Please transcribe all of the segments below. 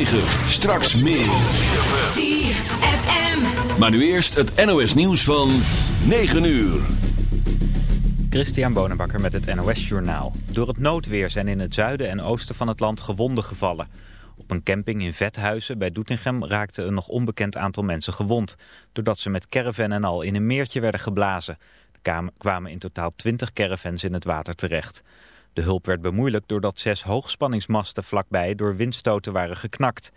9. Straks meer. ZFM. Maar nu eerst het NOS nieuws van 9 uur. Christian Bonenbakker met het NOS Journaal. Door het noodweer zijn in het zuiden en oosten van het land gewonden gevallen. Op een camping in Vethuizen bij Doetinchem raakte een nog onbekend aantal mensen gewond. Doordat ze met caravan en al in een meertje werden geblazen. Er kwamen in totaal 20 caravans in het water terecht. De hulp werd bemoeilijkt doordat zes hoogspanningsmasten vlakbij door windstoten waren geknakt.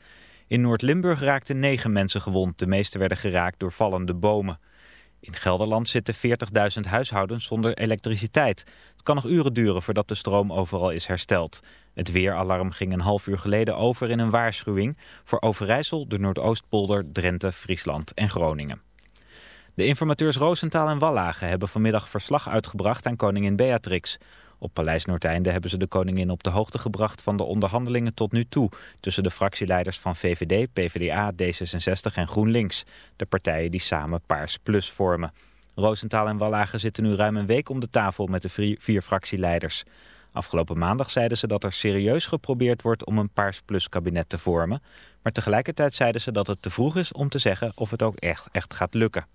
In Noord-Limburg raakten negen mensen gewond. De meeste werden geraakt door vallende bomen. In Gelderland zitten 40.000 huishoudens zonder elektriciteit. Het kan nog uren duren voordat de stroom overal is hersteld. Het weeralarm ging een half uur geleden over in een waarschuwing... voor Overijssel, de Noordoostpolder, Drenthe, Friesland en Groningen. De informateurs Roosentaal en Wallagen hebben vanmiddag verslag uitgebracht aan koningin Beatrix. Op Paleis Noordeinde hebben ze de koningin op de hoogte gebracht van de onderhandelingen tot nu toe... tussen de fractieleiders van VVD, PvdA, D66 en GroenLinks. De partijen die samen Paars Plus vormen. Roosentaal en Wallagen zitten nu ruim een week om de tafel met de vier fractieleiders. Afgelopen maandag zeiden ze dat er serieus geprobeerd wordt om een Paars Plus kabinet te vormen. Maar tegelijkertijd zeiden ze dat het te vroeg is om te zeggen of het ook echt, echt gaat lukken.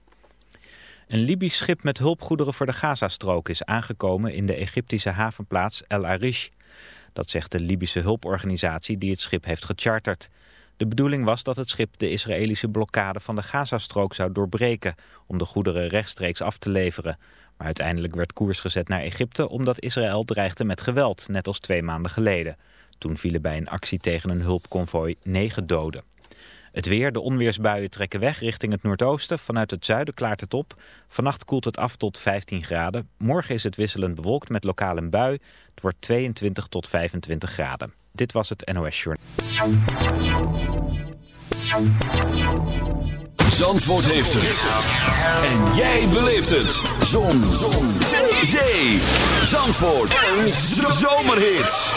Een Libisch schip met hulpgoederen voor de Gazastrook is aangekomen in de Egyptische havenplaats El Arish. Dat zegt de Libische hulporganisatie die het schip heeft gecharterd. De bedoeling was dat het schip de Israëlische blokkade van de Gazastrook zou doorbreken om de goederen rechtstreeks af te leveren. Maar uiteindelijk werd koers gezet naar Egypte omdat Israël dreigde met geweld, net als twee maanden geleden. Toen vielen bij een actie tegen een hulpconvoi negen doden. Het weer, de onweersbuien trekken weg richting het noordoosten. Vanuit het zuiden klaart het op. Vannacht koelt het af tot 15 graden. Morgen is het wisselend bewolkt met lokaal een bui. Het wordt 22 tot 25 graden. Dit was het NOS Journal. Zandvoort heeft het. En jij beleeft het. Zon. Zon. Zee. Zandvoort. Een zomerhit.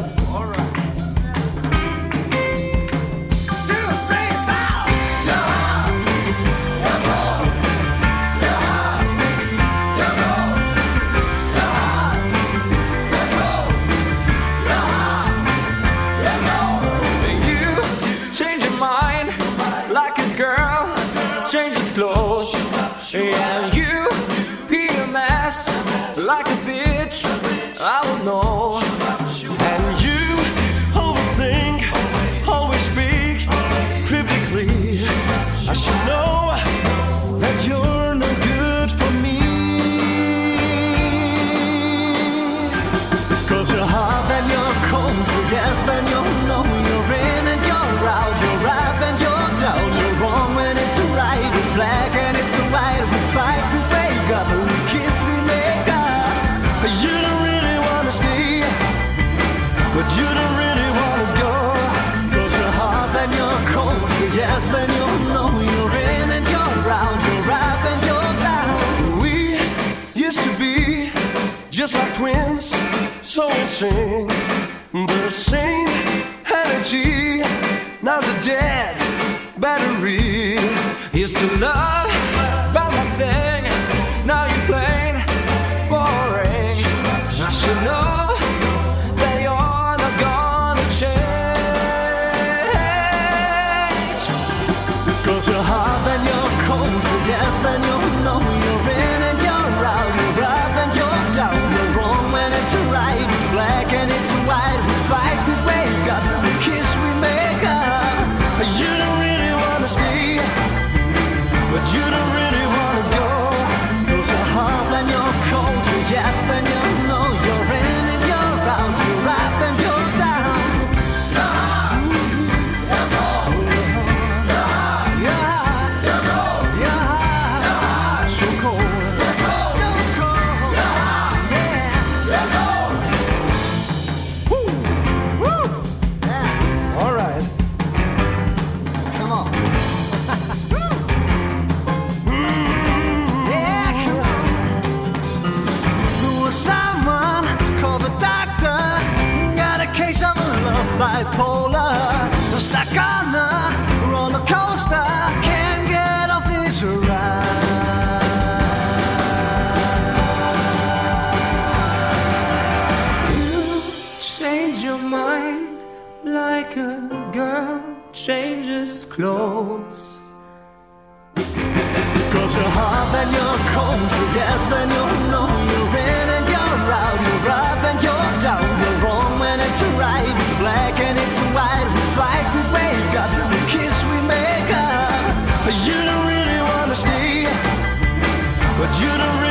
Should know so insane. The same energy, now's a dead battery. Used to love about my thing, now you're and you're cold, yes, then you'll know you're in and you're out, you're up and you're down, you're wrong when it's right, it's black and it's white, we fight, we wake up, we kiss, we make up. You don't really wanna stay, but you don't really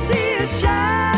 See it shine.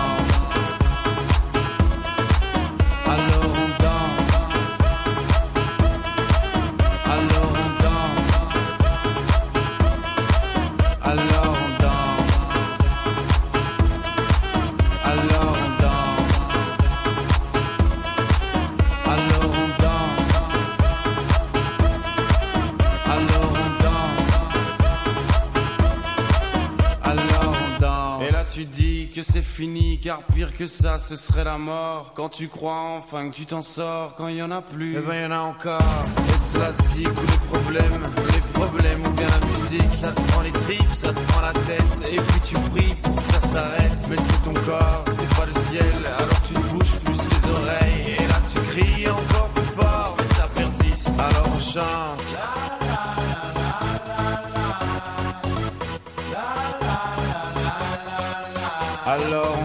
Fini, car pire que ça, ce serait la mort. Quand tu crois enfin que tu t'en sors, quand il y en a plus, eh ben y en a encore. Et cela zik ou les problèmes, les problèmes ou bien la musique, ça te prend les tripes, ça te prend la tête. Et puis tu pries pour que ça s'arrête. Mais c'est ton corps, c'est pas le ciel,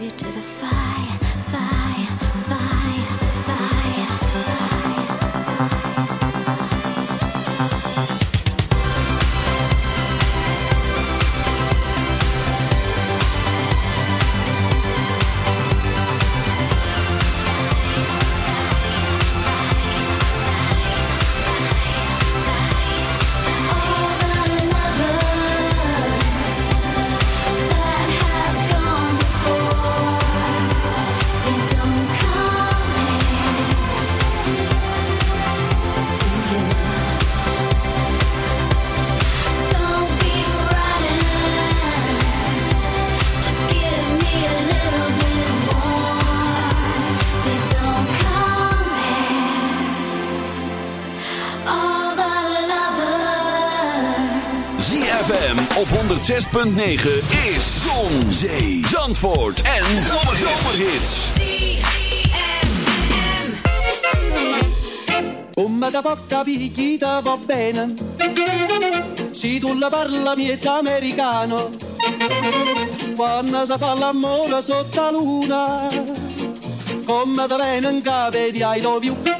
you to the fire. 106.9 is Zon, Zee, Zandvoort en Zomerhits. Come da porta picchita va bene. Si tu la parla miezza americano. Quando si fa l'amore sotto la luna Come da venen cape di ai love you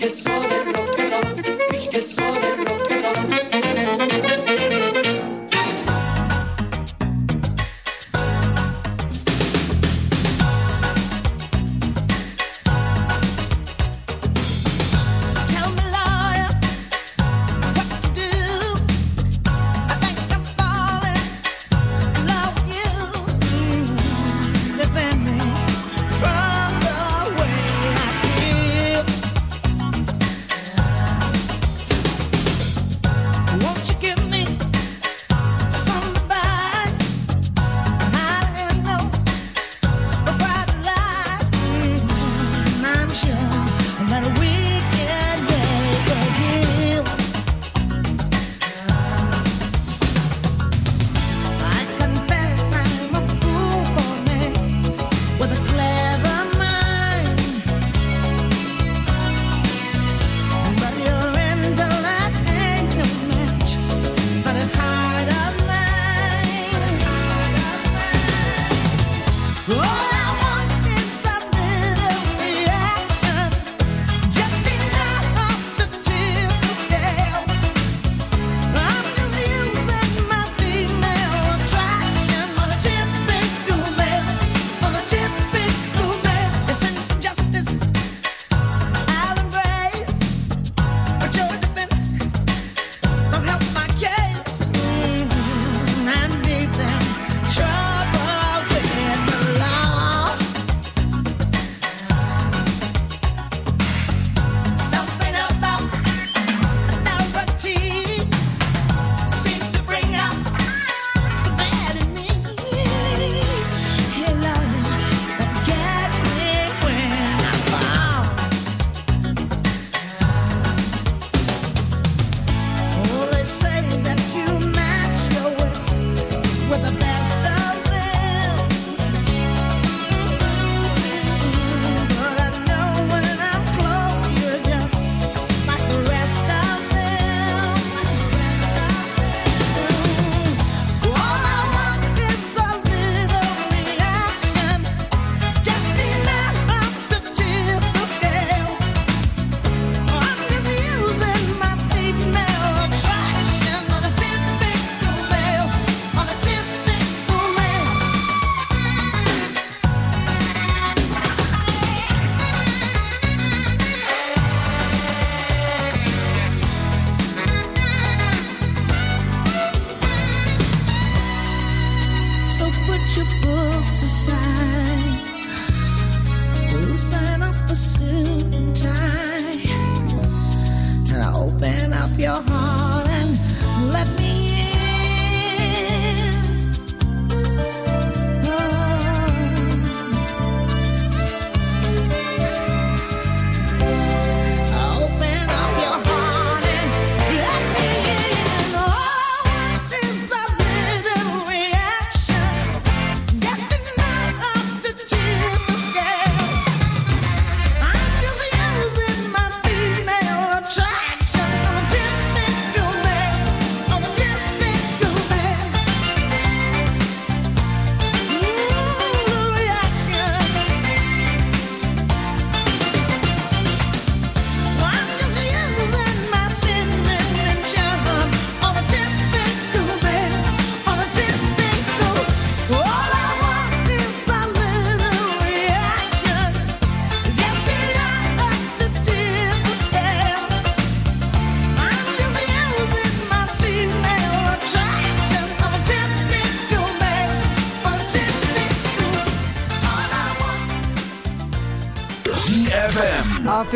Nicht gesund, ich nicht gesund.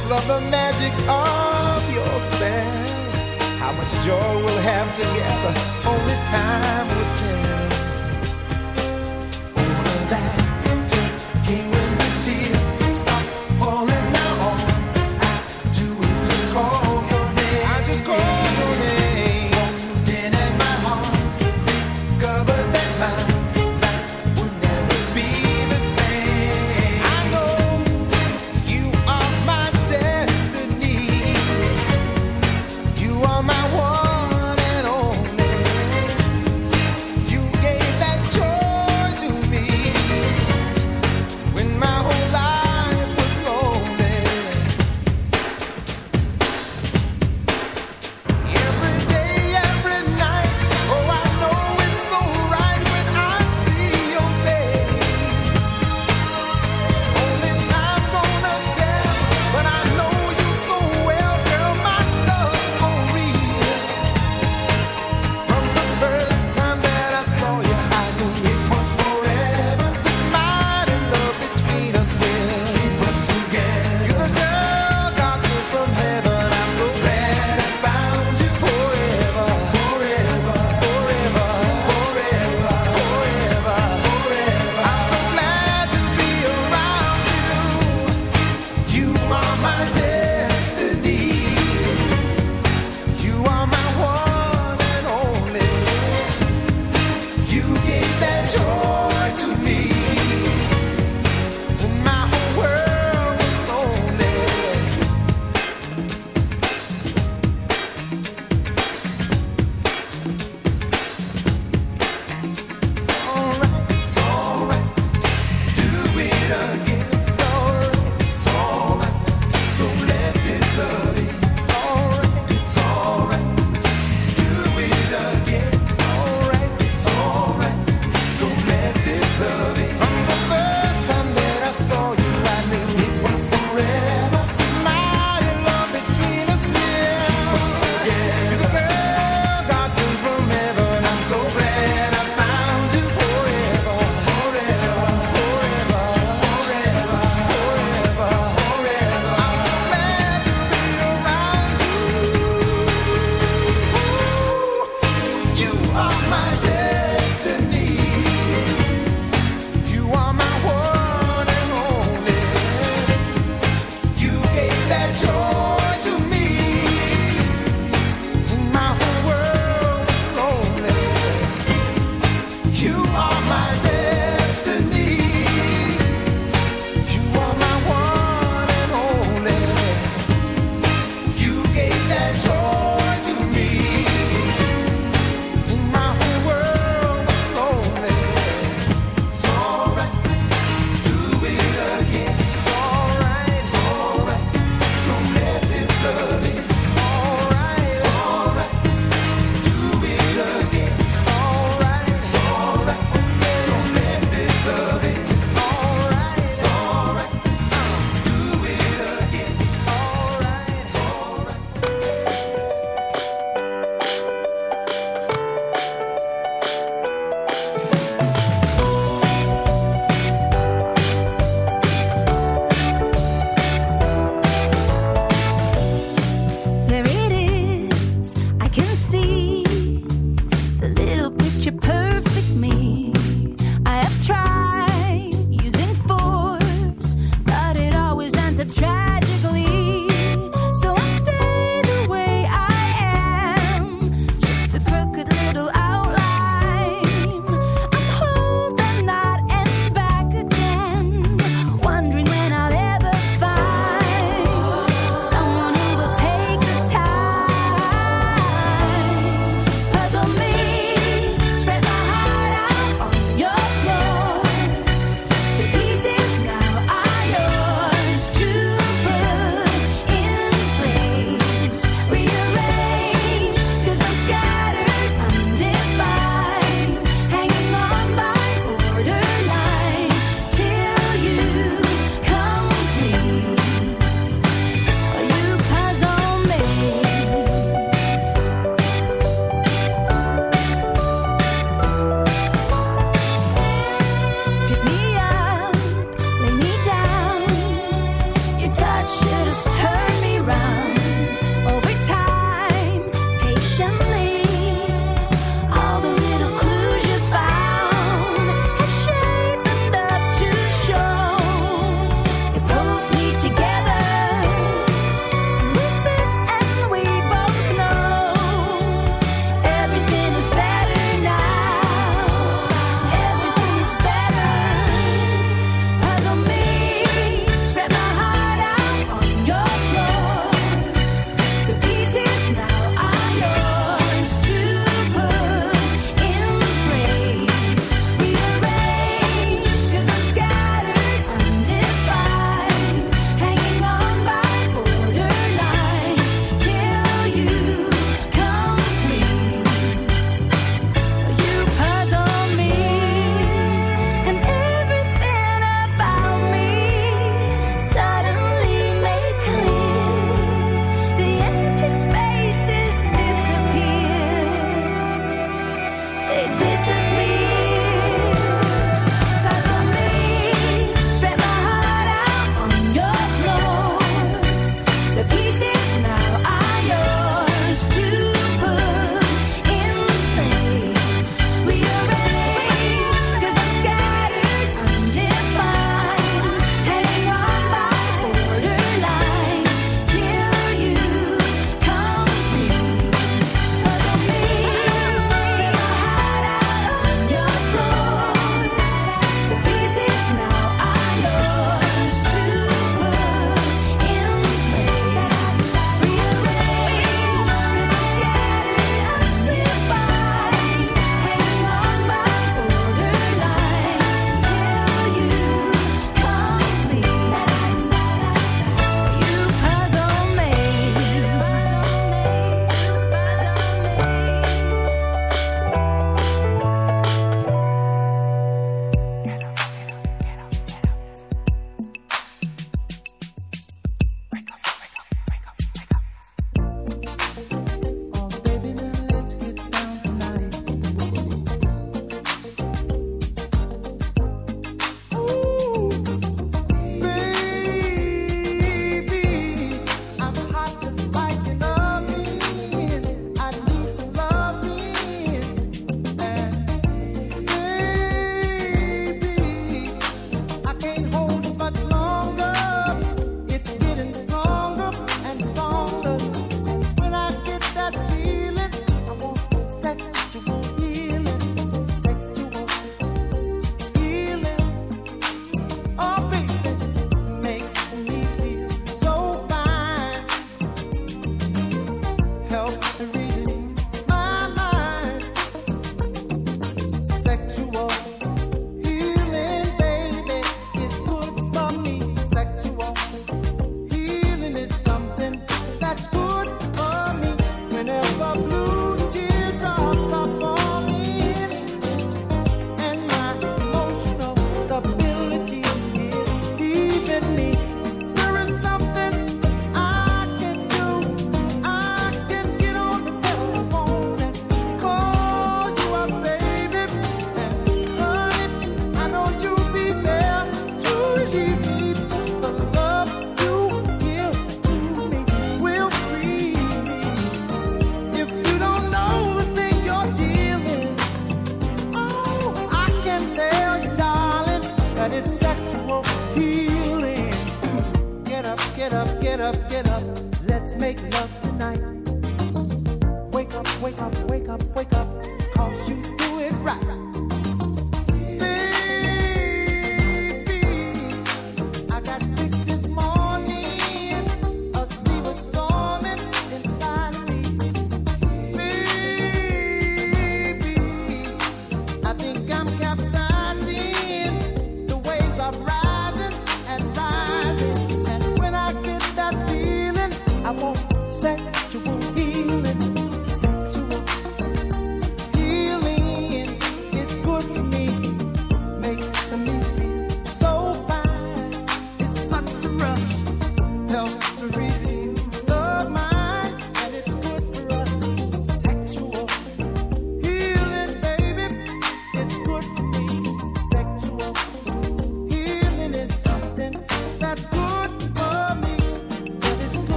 just love the magic of your spell. How much joy we'll have together, only time will tell.